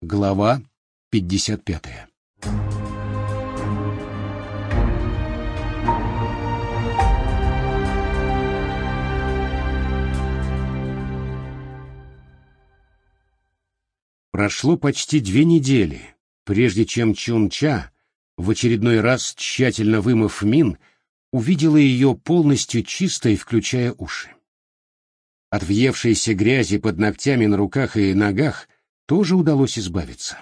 Глава 55 Прошло почти две недели, прежде чем Чун-Ча, в очередной раз тщательно вымыв Мин, увидела ее полностью чистой, включая уши. От въевшейся грязи под ногтями на руках и ногах тоже удалось избавиться.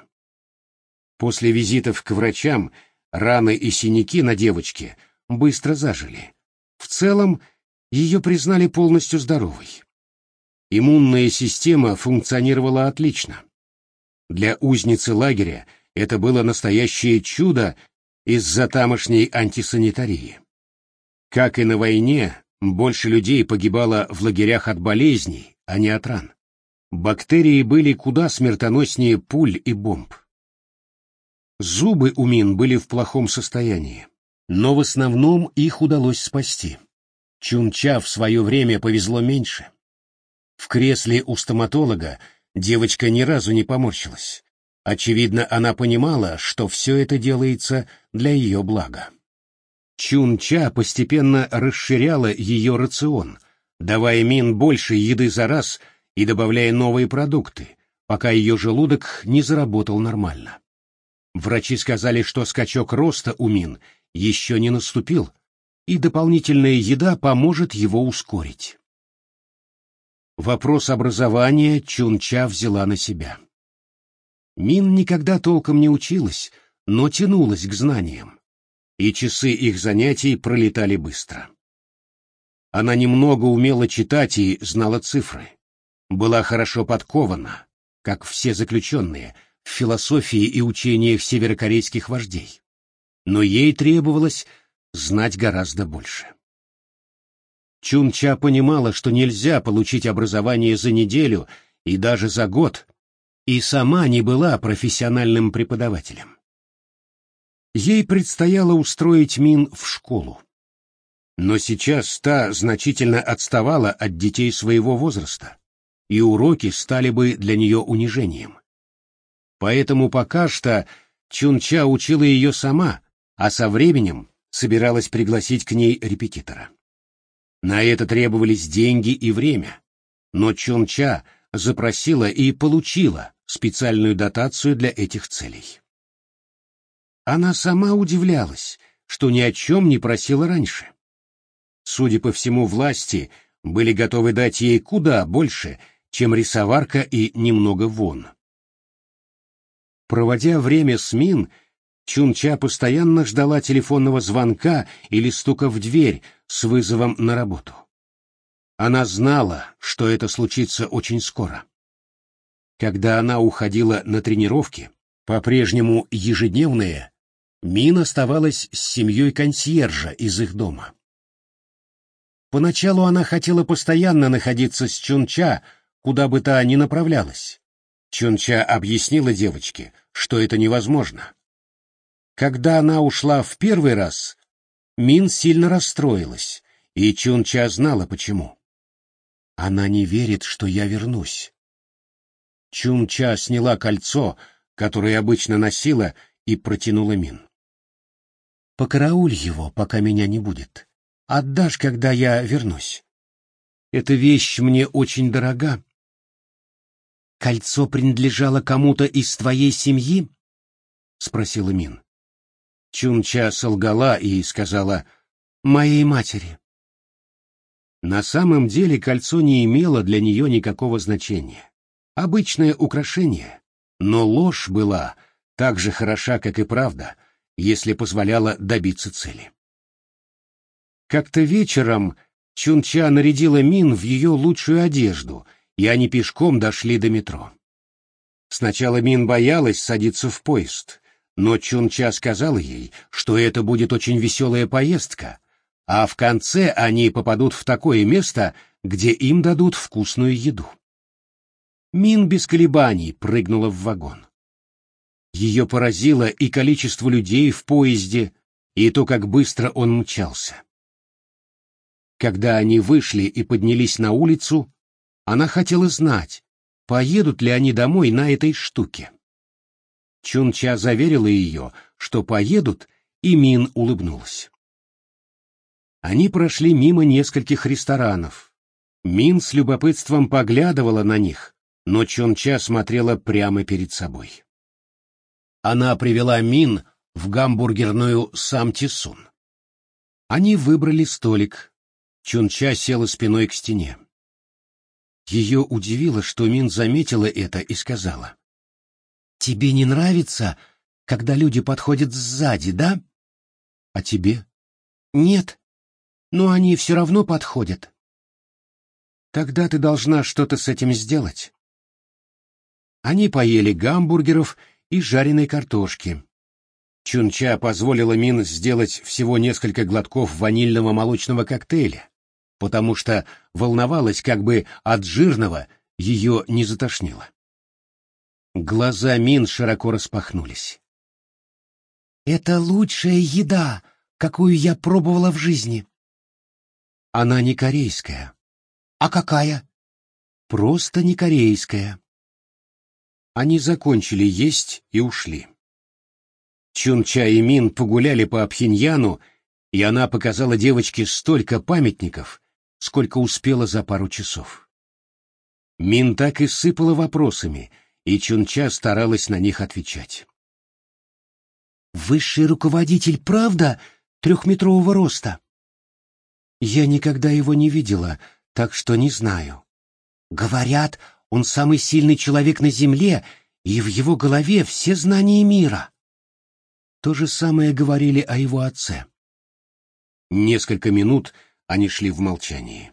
После визитов к врачам раны и синяки на девочке быстро зажили. В целом, ее признали полностью здоровой. Иммунная система функционировала отлично. Для узницы лагеря это было настоящее чудо из-за тамошней антисанитарии. Как и на войне, больше людей погибало в лагерях от болезней, а не от ран. Бактерии были куда смертоноснее пуль и бомб. Зубы у мин были в плохом состоянии, но в основном их удалось спасти. Чунча в свое время повезло меньше. В кресле у стоматолога девочка ни разу не поморщилась. Очевидно, она понимала, что все это делается для ее блага. Чун-Ча постепенно расширяла ее рацион, давая Мин больше еды за раз и добавляя новые продукты, пока ее желудок не заработал нормально. Врачи сказали, что скачок роста у Мин еще не наступил, и дополнительная еда поможет его ускорить. Вопрос образования Чун-Ча взяла на себя. Мин никогда толком не училась, но тянулась к знаниям и часы их занятий пролетали быстро. Она немного умела читать и знала цифры. Была хорошо подкована, как все заключенные, в философии и учениях северокорейских вождей. Но ей требовалось знать гораздо больше. Чунча понимала, что нельзя получить образование за неделю и даже за год, и сама не была профессиональным преподавателем. Ей предстояло устроить Мин в школу. Но сейчас та значительно отставала от детей своего возраста, и уроки стали бы для нее унижением. Поэтому пока что Чунча учила ее сама, а со временем собиралась пригласить к ней репетитора. На это требовались деньги и время, но Чунча запросила и получила специальную дотацию для этих целей. Она сама удивлялась, что ни о чем не просила раньше. Судя по всему, власти были готовы дать ей куда больше, чем рисоварка и немного вон. Проводя время с Мин, Чунча постоянно ждала телефонного звонка или стука в дверь с вызовом на работу. Она знала, что это случится очень скоро. Когда она уходила на тренировки, по-прежнему ежедневные, Мин оставалась с семьей консьержа из их дома. Поначалу она хотела постоянно находиться с Чунча, куда бы та ни направлялась. Чунча объяснила девочке, что это невозможно. Когда она ушла в первый раз, Мин сильно расстроилась, и Чунча знала почему. Она не верит, что я вернусь. Чунча сняла кольцо, которое обычно носила, и протянула Мин. Покарауль его, пока меня не будет. Отдашь, когда я вернусь. Эта вещь мне очень дорога. Кольцо принадлежало кому-то из твоей семьи? спросила Мин. Чунча солгала и сказала «моей матери». На самом деле кольцо не имело для нее никакого значения. Обычное украшение, но ложь была так же хороша, как и правда, если позволяла добиться цели. Как-то вечером Чунча нарядила Мин в ее лучшую одежду, и они пешком дошли до метро. Сначала Мин боялась садиться в поезд, но Чунча сказала ей, что это будет очень веселая поездка, а в конце они попадут в такое место, где им дадут вкусную еду. Мин без колебаний прыгнула в вагон. Ее поразило и количество людей в поезде, и то, как быстро он мчался. Когда они вышли и поднялись на улицу, она хотела знать, поедут ли они домой на этой штуке. Чунча заверила ее, что поедут, и Мин улыбнулась. Они прошли мимо нескольких ресторанов. Мин с любопытством поглядывала на них, но Чунча смотрела прямо перед собой. Она привела Мин в гамбургерную Самтисун. Они выбрали столик. Чунча села спиной к стене. Ее удивило, что Мин заметила это и сказала. «Тебе не нравится, когда люди подходят сзади, да?» «А тебе?» «Нет, но они все равно подходят». «Тогда ты должна что-то с этим сделать». Они поели гамбургеров и жареной картошки. Чунча позволила Мин сделать всего несколько глотков ванильного молочного коктейля потому что волновалась, как бы от жирного ее не затошнило. Глаза Мин широко распахнулись. «Это лучшая еда, какую я пробовала в жизни». «Она не корейская». «А какая?» «Просто не корейская». Они закончили есть и ушли. Чунча и Мин погуляли по Абхиньяну, и она показала девочке столько памятников, сколько успела за пару часов. Мин так и сыпала вопросами, и Чунча старалась на них отвечать. «Высший руководитель, правда, трехметрового роста?» «Я никогда его не видела, так что не знаю. Говорят, он самый сильный человек на Земле, и в его голове все знания мира». То же самое говорили о его отце. Несколько минут они шли в молчании.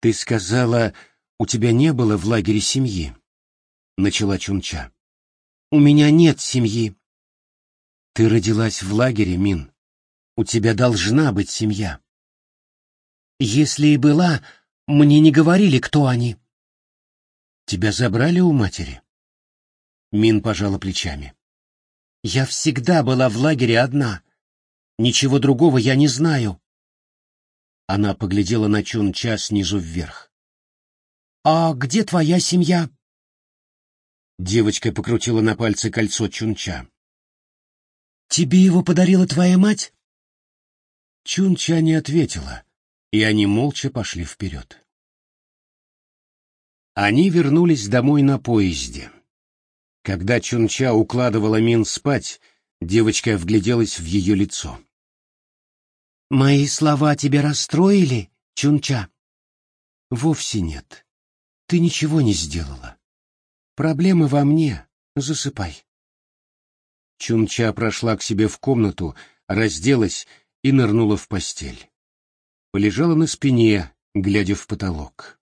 «Ты сказала, у тебя не было в лагере семьи?» — начала Чунча. «У меня нет семьи». «Ты родилась в лагере, Мин. У тебя должна быть семья». «Если и была, мне не говорили, кто они». «Тебя забрали у матери?» Мин пожала плечами. «Я всегда была в лагере одна. Ничего другого я не знаю». Она поглядела на Чунча снизу вверх. «А где твоя семья?» Девочка покрутила на пальце кольцо Чунча. «Тебе его подарила твоя мать?» Чунча не ответила, и они молча пошли вперед. Они вернулись домой на поезде. Когда Чунча укладывала Мин спать, девочка вгляделась в ее лицо. Мои слова тебя расстроили, Чунча? Вовсе нет. Ты ничего не сделала. Проблемы во мне. Засыпай. Чунча прошла к себе в комнату, разделась и нырнула в постель. Полежала на спине, глядя в потолок.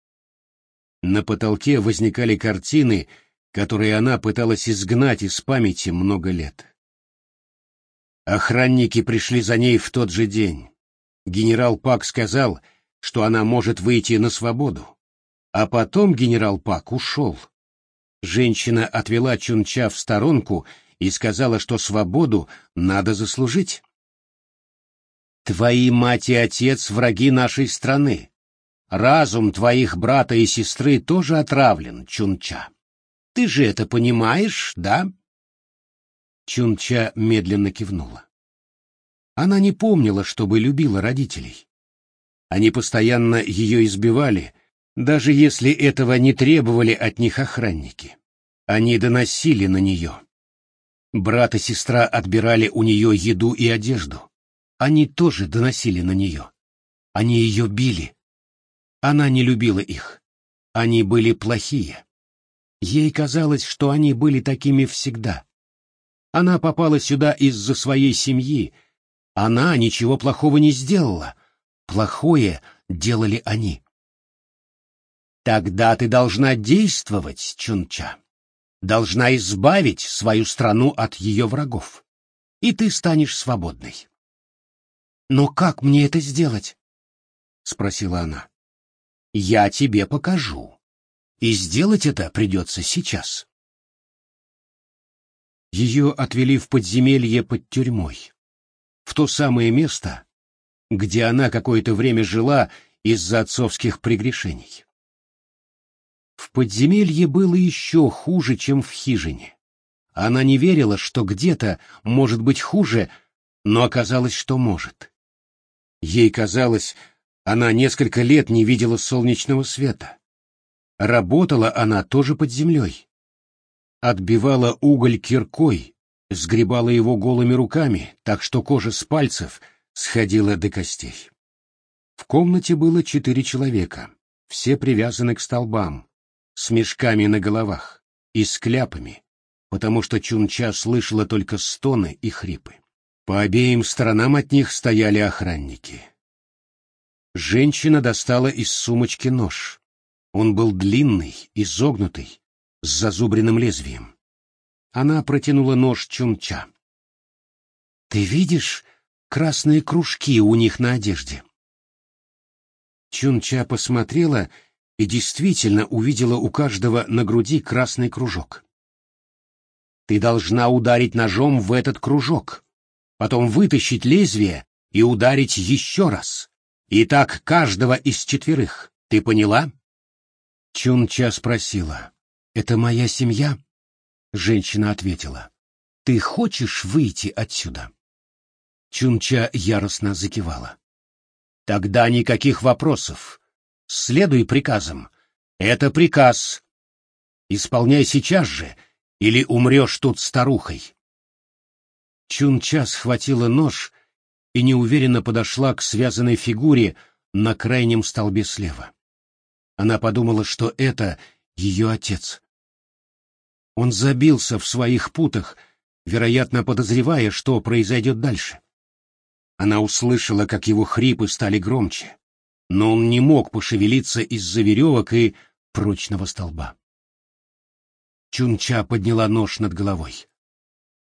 На потолке возникали картины, которые она пыталась изгнать из памяти много лет. Охранники пришли за ней в тот же день. Генерал Пак сказал, что она может выйти на свободу. А потом генерал Пак ушел. Женщина отвела Чунча в сторонку и сказала, что свободу надо заслужить. «Твои мать и отец — враги нашей страны. Разум твоих брата и сестры тоже отравлен, Чунча. Ты же это понимаешь, да?» Чунча медленно кивнула. Она не помнила, чтобы любила родителей. Они постоянно ее избивали, даже если этого не требовали от них охранники. Они доносили на нее. Брат и сестра отбирали у нее еду и одежду. Они тоже доносили на нее. Они ее били. Она не любила их. Они были плохие. Ей казалось, что они были такими всегда. Она попала сюда из-за своей семьи, она ничего плохого не сделала. Плохое делали они. Тогда ты должна действовать, Чунча. Должна избавить свою страну от ее врагов. И ты станешь свободной. Но как мне это сделать? Спросила она. Я тебе покажу. И сделать это придется сейчас. Ее отвели в подземелье под тюрьмой в то самое место, где она какое-то время жила из-за отцовских прегрешений. В подземелье было еще хуже, чем в хижине. Она не верила, что где-то может быть хуже, но оказалось, что может. Ей казалось, она несколько лет не видела солнечного света. Работала она тоже под землей. Отбивала уголь киркой, сгребала его голыми руками, так что кожа с пальцев сходила до костей. В комнате было четыре человека, все привязаны к столбам, с мешками на головах и с кляпами, потому что Чунча слышала только стоны и хрипы. По обеим сторонам от них стояли охранники. Женщина достала из сумочки нож. Он был длинный, изогнутый, с зазубренным лезвием. Она протянула нож Чунча. «Ты видишь красные кружки у них на одежде?» Чунча посмотрела и действительно увидела у каждого на груди красный кружок. Ты должна ударить ножом в этот кружок, потом вытащить лезвие и ударить еще раз. И так каждого из четверых. Ты поняла? Чунча спросила. «Это моя семья?» Женщина ответила. «Ты хочешь выйти отсюда?» Чунча яростно закивала. «Тогда никаких вопросов. Следуй приказам. Это приказ. Исполняй сейчас же, или умрешь тут старухой. Чунча схватила нож и неуверенно подошла к связанной фигуре на крайнем столбе слева. Она подумала, что это ее отец. Он забился в своих путах, вероятно, подозревая, что произойдет дальше. Она услышала, как его хрипы стали громче, но он не мог пошевелиться из-за веревок и прочного столба. Чунча подняла нож над головой.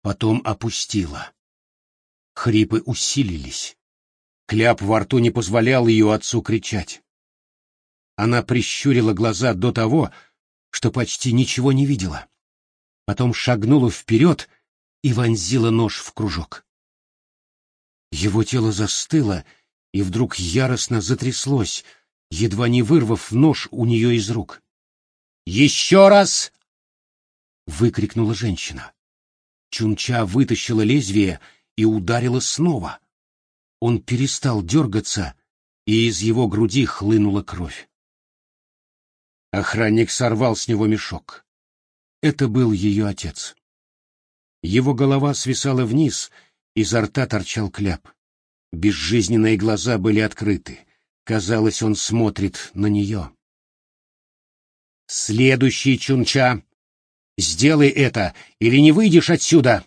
Потом опустила. Хрипы усилились. Кляп во рту не позволял ее отцу кричать. Она прищурила глаза до того, что почти ничего не видела. Потом шагнула вперед и вонзила нож в кружок. Его тело застыло и вдруг яростно затряслось, едва не вырвав нож у нее из рук. «Еще раз!» — выкрикнула женщина. Чунча вытащила лезвие и ударила снова. Он перестал дергаться, и из его груди хлынула кровь. Охранник сорвал с него мешок. Это был ее отец. Его голова свисала вниз, изо рта торчал кляп. Безжизненные глаза были открыты. Казалось, он смотрит на нее. «Следующий Чунча!» Сделай это, или не выйдешь отсюда!»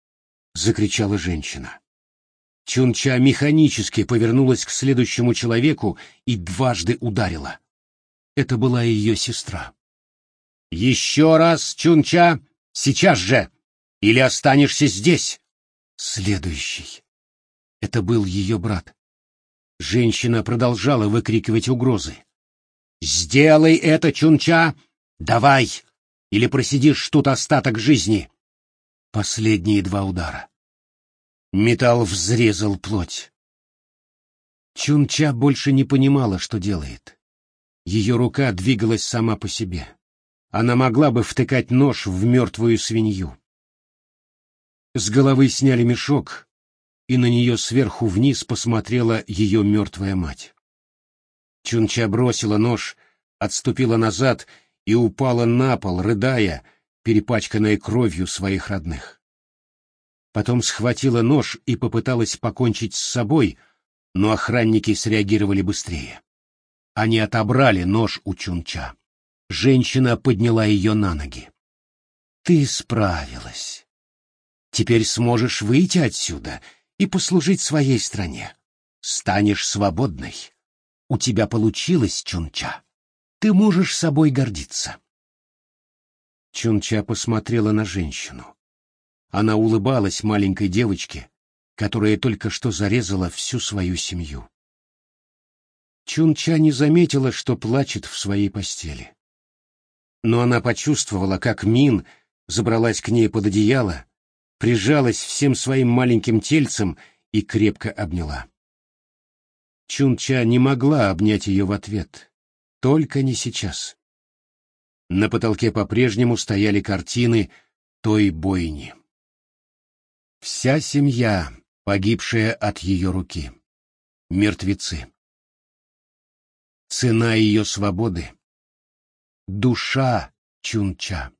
— закричала женщина. Чунча механически повернулась к следующему человеку и дважды ударила. Это была ее сестра. «Еще раз, Чунча, сейчас же! Или останешься здесь!» Следующий. Это был ее брат. Женщина продолжала выкрикивать угрозы. «Сделай это, Чунча! Давай! или просидишь тут остаток жизни. Последние два удара. Металл взрезал плоть. Чунча больше не понимала, что делает. Ее рука двигалась сама по себе. Она могла бы втыкать нож в мертвую свинью. С головы сняли мешок, и на нее сверху вниз посмотрела ее мертвая мать. Чунча бросила нож, отступила назад и упала на пол, рыдая, перепачканная кровью своих родных. Потом схватила нож и попыталась покончить с собой, но охранники среагировали быстрее. Они отобрали нож у Чунча. Женщина подняла ее на ноги. «Ты справилась. Теперь сможешь выйти отсюда и послужить своей стране. Станешь свободной. У тебя получилось, Чунча. Ты можешь собой гордиться. Чунча посмотрела на женщину. Она улыбалась маленькой девочке, которая только что зарезала всю свою семью. Чунча не заметила, что плачет в своей постели. Но она почувствовала, как Мин забралась к ней под одеяло, прижалась всем своим маленьким тельцем и крепко обняла. Чунча не могла обнять ее в ответ, только не сейчас. На потолке по-прежнему стояли картины той бойни. Вся семья, погибшая от ее руки. Мертвецы. Цена ее свободы. Душа Чунча.